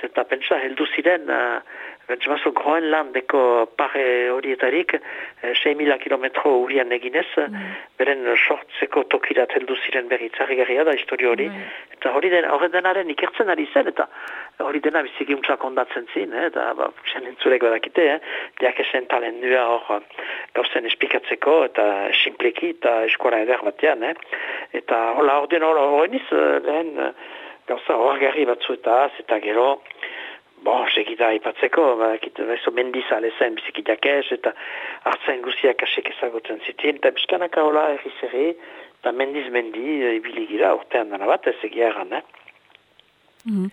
zeta pentsa heldu ziren, uh, Bentsamazo Groenlandeko pare horietarik, eh, 6.000 kilometro urian eginez, mm. beren sortzeko tokirat heldu ziren berri txarrigarria da historio hori. Mm. Eta hori den, hori denaren ikertzen ari zen, eta hori dena biziki untsak ondatzen zin, eh, eta ba, zen entzurek badakite, eh, diak esen talen nua hor gauzen espikatzeko, eta simpleki, eta eskuara eder batean, eh. Eta hola, hori den hori niz, eh, lehen gauza hori batzu eta eta gero, Bon, segida ipatzeko, ba, kit, bezo mendiza alezen bizikitak ez, eta hartzain guziak asek ezagutzen zitin, eta bizkanaka hola erri eta mendiz mendi, e, ibili gira, urtean dana bat, ez egia erran, eh? Mm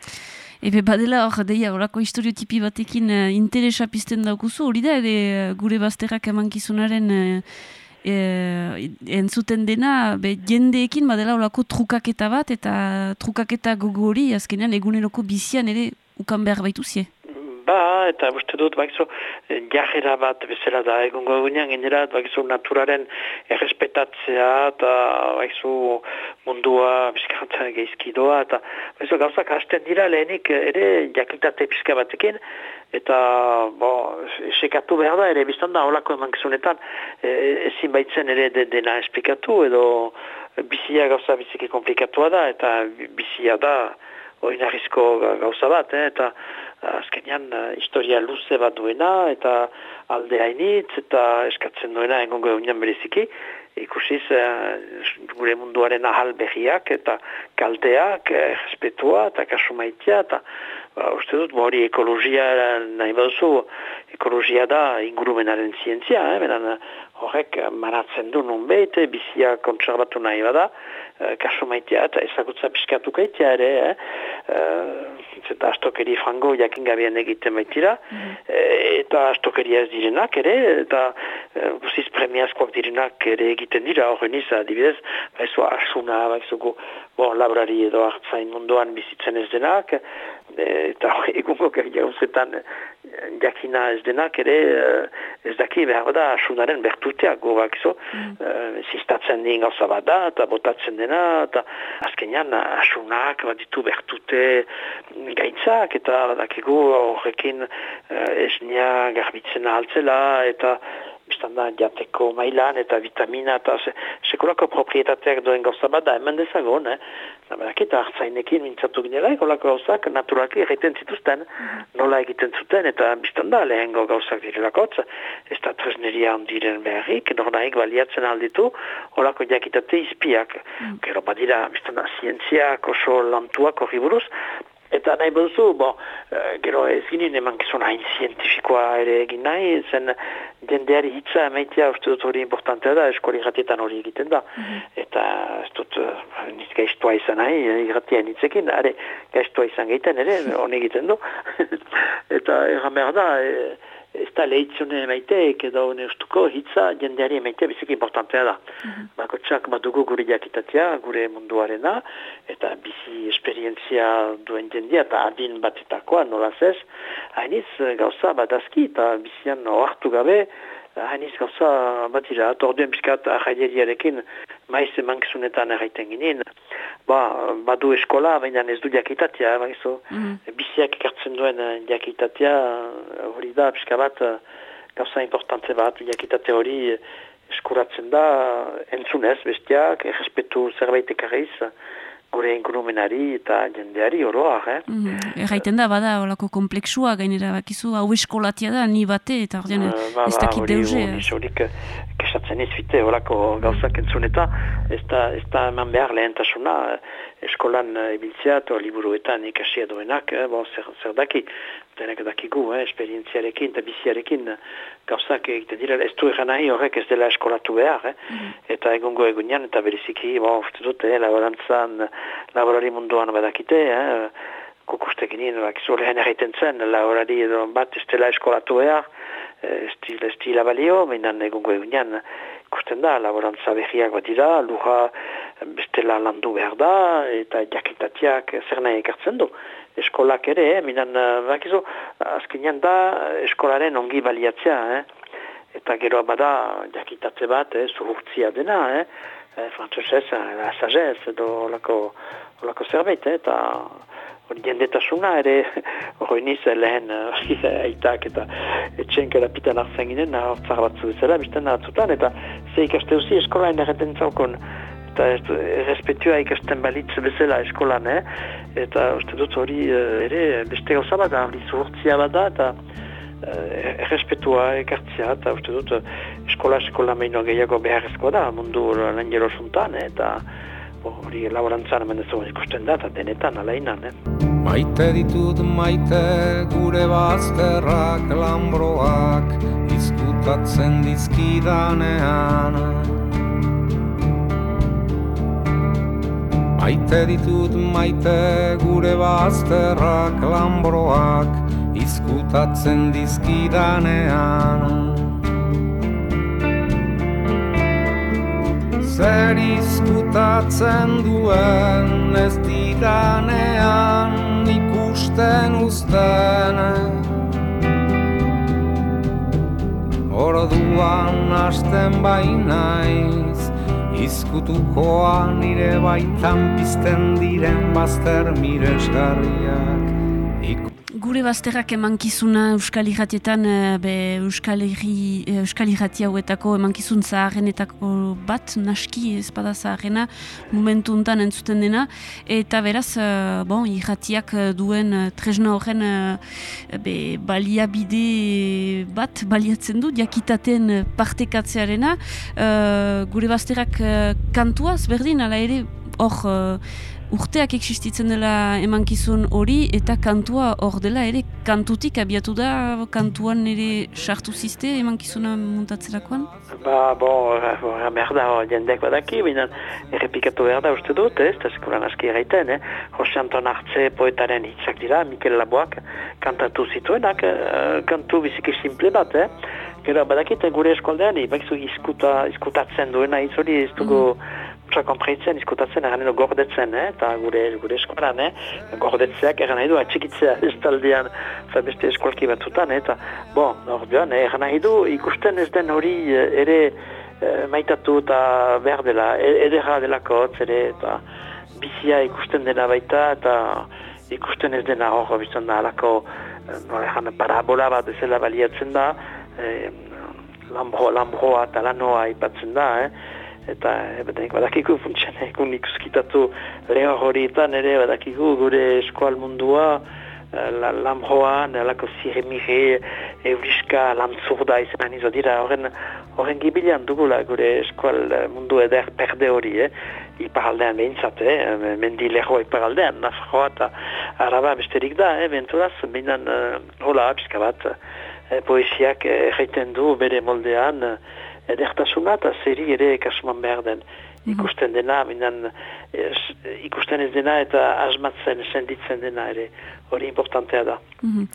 Ebe badela hor, deia, horako historiotipi batekin uh, interesa pizten daukuzu, hori da, ere uh, gure bazterrak emankizunaren uh, uh, entzuten dena, be, jendeekin badela horako trukaketa bat, eta trukaketa gogo hori, azkenean eguneroko bizian ere ukan behar baituzie? Ba, eta uste dut, bakizu, jarrera bat bezala da, egongo egunean genera, bakizu, naturaren errespetatzea, eta bakizu, mundua, bizkarantza geizkidoa, eta bakizu, gauzak hasten dira lehenik ere jakiltate pizka batekin, eta, bo, esekatu behar da, ere biztan da, holako eman gizunetan, e, ezin baitzen ere de, dena esplikatu, edo bizia gauza biziki komplikatua da, eta bizia da, oinarrizko gauza bat, eh? eta azkenean historia luze bat duena, eta alde hainitz, eta eskatzen duena engongo egunean bereziki, ikusiz gure munduaren ahal behiak, eta kalteak, eh, respetua, eta kasumaitia, eta ba, uste dut, hori ekologia nahi baduzu, ekologia da ingurumenaren zientzia, eh? Horrek maratzen du nun behit, bizia kontserbatu nahi bada, Eh, kaso maitea eta ezagutza piskatu kaitea ere, eh? Uh, eta astokeri frango jakin gabean egiten baitira, mm eta astokeria ez direnak ere, eta uh, guziz premiazkoak direnak ere egiten dira, horren izan, adibidez, baizu arsuna, baizu bon, labrari edo hartzain munduan bizitzen ez denak, eta egungo gauzetan jakina ez denak ere ez daki behar da asunaren bertutea gobak zo, mm. zistatzen din gauza bat da, eta botatzen dena, eta azkenean asunak bat ditu bertute gaitzak, eta dakigu horrekin ez nia garbitzen altzela, eta biztan da, jateko mailan eta vitamina eta se, sekulako proprietateak duen gauza bat da, hemen dezagon, eh? Eta hartzainekin mintzatu ginela, ekolako gauzak naturalki egiten zituzten, nola egiten zuten, eta biztan da, lehengo gauzak direlakotz, ez da tresneria ondiren beharrik, nornaik baliatzen alditu, olako jakitate izpiak. Mm. Gero badira, biztan da, zientziak oso lantuak horri buruz, Eta nahi behuzu, bo, uh, gero ez ginen eman gizun hain zientifikoa ere egin nahi, zen jendeari hitza emaitia uste dut hori importantea da, eskoli ratietan hori egiten da. Mhm. Eta ez dut, uh, niz gaiztua izan nahi, eh, irratia nitzekin, are, gaiztua izan gaiten ere, honi egiten du. Eta erran behar da, e, ez da lehitzune emaiteek edo neustuko hitza jendeari emaitea biziki importantea da. Mm -hmm. Bakotxak badugu gure jakitatea, gure munduarena, eta bizi esperientzia duen jendia eta adin batetakoa nolaz ez, hainiz gauza badazki eta bizian oartu gabe, hainiz gauza bat dira, torduen bizkat ahaieriarekin maiz emankzunetan erraiten ginen, ba, badu eskola, baina ez du jakitatea, baizu, mm. biziak ekartzen duen jakitatea, hori da, pixka bat, gauza importante bat, jakitate hori eskuratzen da, entzunez bestiak, errespetu zerbait ekarriz, gure ingurumenari eta jendeari oroa, eh? Mm, erraiten da, bada, olako kompleksua gainera bakizu, hau eskolatia da, ni bate, eta ordean, uh, ba, ez dakit ba, deuze. Hori, hori, kesatzen ez bite, olako gauzak entzuneta, ez da, ez da eman behar lehentasuna, eskolan ibiltzea, eta liburuetan ikasia duenak, eh, bo, zer, zer daki, denek dakigu, eh, esperientziarekin eta biziarekin gauzak egiten dira, ez du egan nahi horrek ez dela eskolatu behar, eh? Mhm. eta egungo egunean, eta beriziki, bon, uste dute, eh, laborantzan, laborari munduan badakite, eh? kukustekin nien, bakizu lehen egiten zen, laborari edo bat ez dela eskolatu behar, ez dila balio, minan egungo egunean, ikusten da, laborantza behiak bat dira, luja bestela landu behar da, eta jakitatiak zer nahi ekartzen du. Eskolak ere, eh, minan, eh, bakizu, azkenean da, eskolaren ongi baliatzea, eh? eta gero bada jakitatze bat, eh, zuhurtzia dena, eh? eh frantzesez, la sagez, edo olako, olako zerbait, eh? eta hori jendetasuna ere hori niz lehen aitak eta etxen kerapitan hartzen ginen hartzar batzu bezala, bizten eta ze ikaste huzi eskolaen erreten zaukon eta errespetua ikasten balitz bezala eskolan, eh? eta uste dut hori uh, ere beste gauza bat da, hori zuhurtzia da eta uh, errespetua ekartzia eta uste dut eskola eskola meino gehiago beharrezkoa da mundu lan jero suntan, eh? eta hori laborantzan hemen ez ikusten da, eta denetan, alainan, eh? Maite ditut maite gure bazterrak lambroak izkutatzen dizkidanean Maite ditut maite gure bazterrak lambroak izkutatzen dizkidanean. Zer izkutatzen duen ez didanean ikusten uzten. Orduan hasten bainaiz izkutukoa nire baitan pizten diren bazter miresgarriak Gure bazterrak emankizuna Euskal Iratietan, eh, be Euskal, Iri, eh, Euskal Irati hauetako emankizun zaharrenetako bat, naski espada zaharrena, momentu untan entzuten dena, eta beraz, eh, bon, iratiak duen tresna horren be, baliabide bat baliatzen du, jakitaten partekatzearena, gure bazterrak kantuaz, berdin, ala ere, hor, urteak existitzen dela emankizun hori eta kantua hor dela ere kantutik abiatu da kantuan ere sartu ziste emankizuna muntatzerakoan? Ba, bo, behar da jendek badaki, binan errepikatu behar da uste dut, ez, eta sekuran aski erraiten, eh? Jose Anton Artze poetaren hitzak dira, Mikel Laboak kantatu zituenak, uh, kantu biziki simple bat, eh? Gero, badakit, gure eskoldean, ibakizu izkuta, izkutatzen duena, izori ez dugu mm Osa konpreitzen, izkutatzen, edo gordetzen, eh? eta gure, gure eskolan, eh? gordetzeak eran edo atxikitzea ez taldean, za beste eskolki batzutan, eh? eta, bon, hor joan, eh? eran edo ikusten ez den hori eh, ere eh, maitatu eta behar dela, e, edera delako, ere, eta bizia ikusten dena baita, eta ikusten ez dena hor, biztan da, alako, nola parabola bat ezela baliatzen da, eh, lambroa, lambroa eta lanoa ipatzen da, eh? Eta ebetenik badakiku funtsian egun ikuskitatu leho horietan ere badakiku gure eskual mundua eh, la, lamhoa, nalako ziremire, euriska, lamzurda izan anizo dira, horren, horren gibilean dugula gure eskual mundu eder perde hori, eh? iparaldean behintzat, eh? mendi lehoa iparaldean, nafroa eta araba besterik da, eh? benturaz, binan, uh, hola, pizka bat, eh, poesiak egiten du bere moldean, edertasuna eta zeri ere kasuman behar den. Mhm. Ikusten dena, minan, ikusten ez dena eta asmatzen, senditzen dena ere hori importantea da. Mm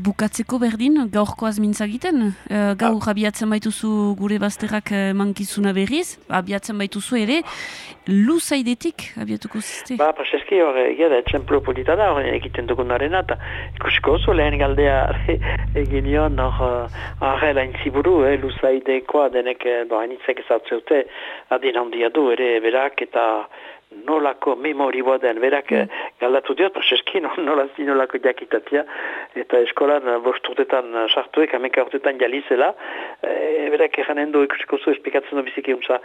bukatzeko berdin, gaurko azmintzagiten, uh, gaur ah. abiatzen baituzu gure bazterrak uh, mankizuna berriz, abiatzen baituzu ere, luzaidetik abiatuko ziste? Ba, paseski hor, egia da, etxemplo polita da, hor egiten dugunaren eta ikusiko oso lehen galdea egin nion, hor, arre lain ziburu, eh, luzaidekoa denek, ba, hainitzek ezatzeute, adin handia du, ere, berak eta nolako memori boden, berak mm. galdatu diot, paseskin nola zinolako jakitatia, eta eskolan eh, bosturtetan eh, sartuek, ameka urtetan jalizela, e, berak eganen du ikusiko zu espikatzen du biziki untza,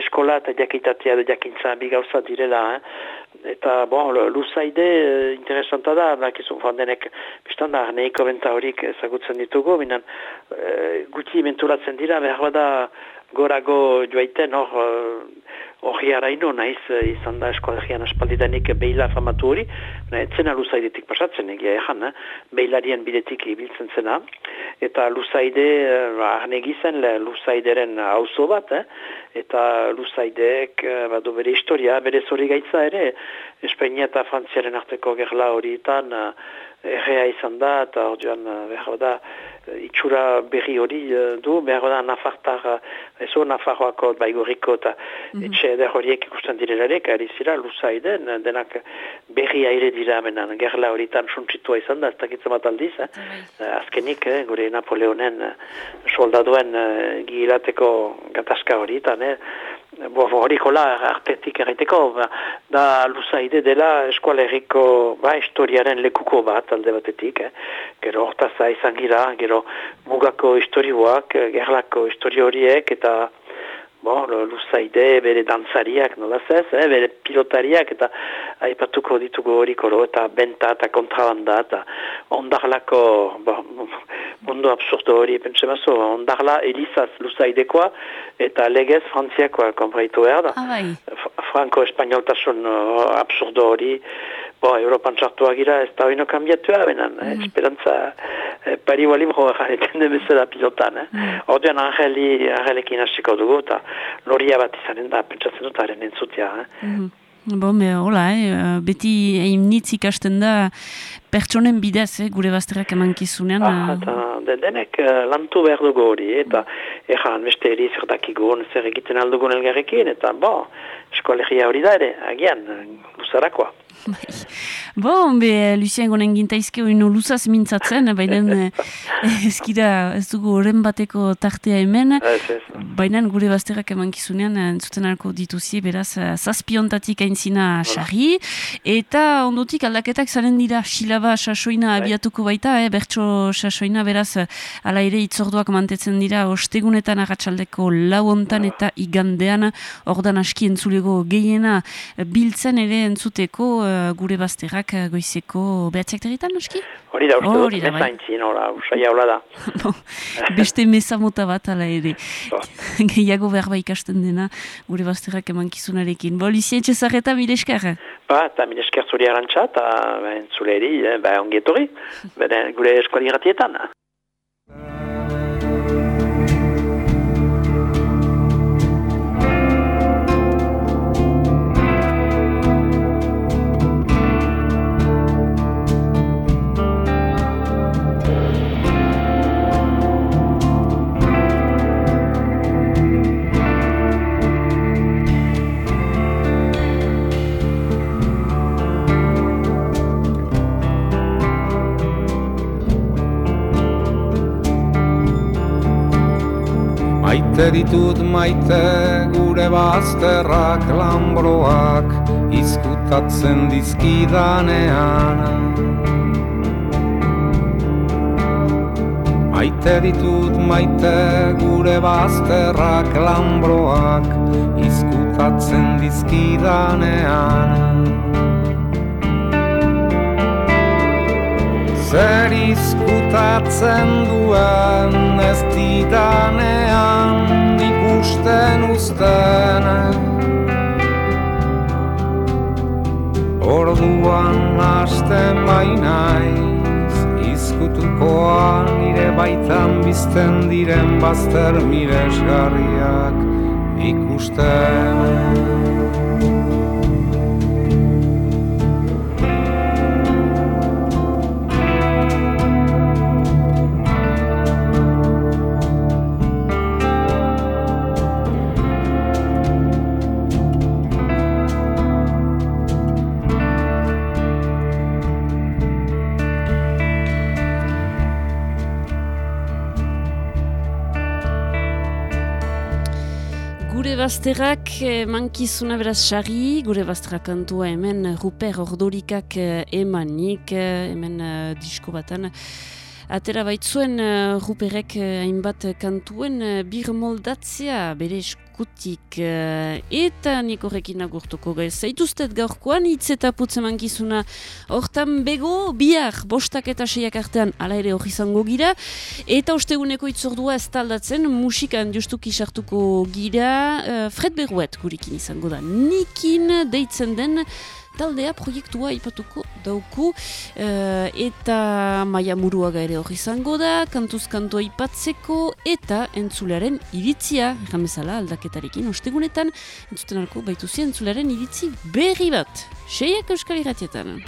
eskola eta jakitatia da jakintza bi gauza direla, eta bon, luzaide interesanta da, bakizun fondenek, biztan da, neiko benta horik ezagutzen ditugu, minan e, guti menturatzen dira, behar da gorago joaiten hor, hori araino naiz eh, izan da eskolegian aspaldidanik behila famatu hori, na, etzena luzaidetik pasatzen egia egan, eh? behilarien bidetik ibiltzen zena, eta luzaide, uh, zen luzaideren hauzo bat, eh? eta luzaideek badu bere historia, bere zori gaitza ere, Espainia eta Frantziaren arteko gerla horietan, errea izan da, eta hor joan, behar da, itxura berri hori uh, du, behar da nafartar, uh, ezo nafarroako baigurriko eta mm -hmm. etxe eder horiek ikusten direlarik, ari zira, luzaiden, denak berri aire dira menan, gerla horietan suntzitua izan da, ez dakitzen bat aldiz, eh? uh, azkenik, eh, gure Napoleonen soldaduen uh, gilateko gatazka horietan, eh? Bo, hori kola artetik erreteko, ba, da luzaide dela eskualeriko ba, historiaren lekuko bat alde batetik. Eh? Gero hortaza izan gira, gero mugako historioak, gerlako historio horiek eta bon, luzaide bere dantzariak, nola zez, eh, bere pilotariak, eta aipatuko ditugu hori koro, eta benta eta kontrabanda, eta ondarlako, bon, mundu absurdo hori, pentsa mazo, ondarla elizaz luzaidekoa, eta legez frantziakoa konpraitu behar da. Ah, bai. Franco-espainoltasun uh, absurdo hori, bo, Europan txartua gira, ez da hori no kambiatua, benan, mm. esperantza, eh, pari wali mro jarretzen de bezala pilotan, eh? Mm. Ordean angeli, angelekin hasiko dugu, eta loria bat izanen da, pentsatzen dut, haren entzutia, eh? Mm -hmm. Bon, be, hola, eh? beti egin nitz ikasten da pertsonen bidez, eh? gure bazterrak eman kizunean. Ah, eta denek uh, lantu behar dugu hori, eta egan beste eri zer dakigun, zer egiten aldugun elgarrekin, eta bo, eskolegia hori da ere, agian, luzarakoa. Bai. Bo, be, Lucien gonen gintaizke hori no luzaz mintzatzen, baina eh, ezkira ez dugu horren bateko tartea hemen, baina gure bazterrak eman kizunean entzuten arko dituzie, beraz, zazpiontatik aintzina xarri, eta ondotik aldaketak zaren dira xilaba sasoina abiatuko baita, eh, bertso sasoina, beraz, ala ere itzorduak mantetzen dira, ostegunetan agatxaldeko lau ontan eta igandean, ordan aski entzulego gehiena biltzen ere entzuteko, gure bazterrak goizeko behatziak territan, noski? Hori da, uste dut, meza intzien, usai haula da. Beste meza mota bat, ala ere. Gehiago behar ba ikasten dena, gure bazterrak eman kizunarekin. Bo, Lucien Txezarreta, mile esker? Ba, eta mile esker zuri arantxa, eta entzule eri, eh, ba, ongietori, gure eskuali ratietan. Maite ditut maite gure bazterrak lambroak izkutatzen dizkidanean. Maite ditut maite gure bazterrak lambroak izkutatzen dizkidanean Zer izkutatzen duen ez didanean ikusten uzten Orduan hasten bainaiz izkutukoan nire baitan bizten diren bazter miresgarriak ikusten bazterrak mankizuna beraz sari, gure bazterrak kantua hemen Ruper Ordorikak eh, emanik, eh, hemen uh, disko batan. Atera baitzuen uh, Ruperek hainbat kantuen uh, bir moldatzea, bere lekutik. Uh, eta nik horrekin agurtuko gaiz. Zaituztet gaurkoan hitz eta putz emankizuna. Hortan bego, bihar, bostak eta seiak artean, ala ere hori izango gira. Eta osteguneko itzordua ez taldatzen, musikan justuki sartuko gira. Uh, Fred Berruet gurekin izango da. Nikin deitzen den taldea proiektua ipatuko dauku uh, eta maia muruaga ere hori izango da, kantuz kantoa ipatzeko eta entzulearen iritzia, egan bezala aldaketarekin ostegunetan, entzuten alko baitu entzularen iritzi berri bat. Seiak euskal irratietan.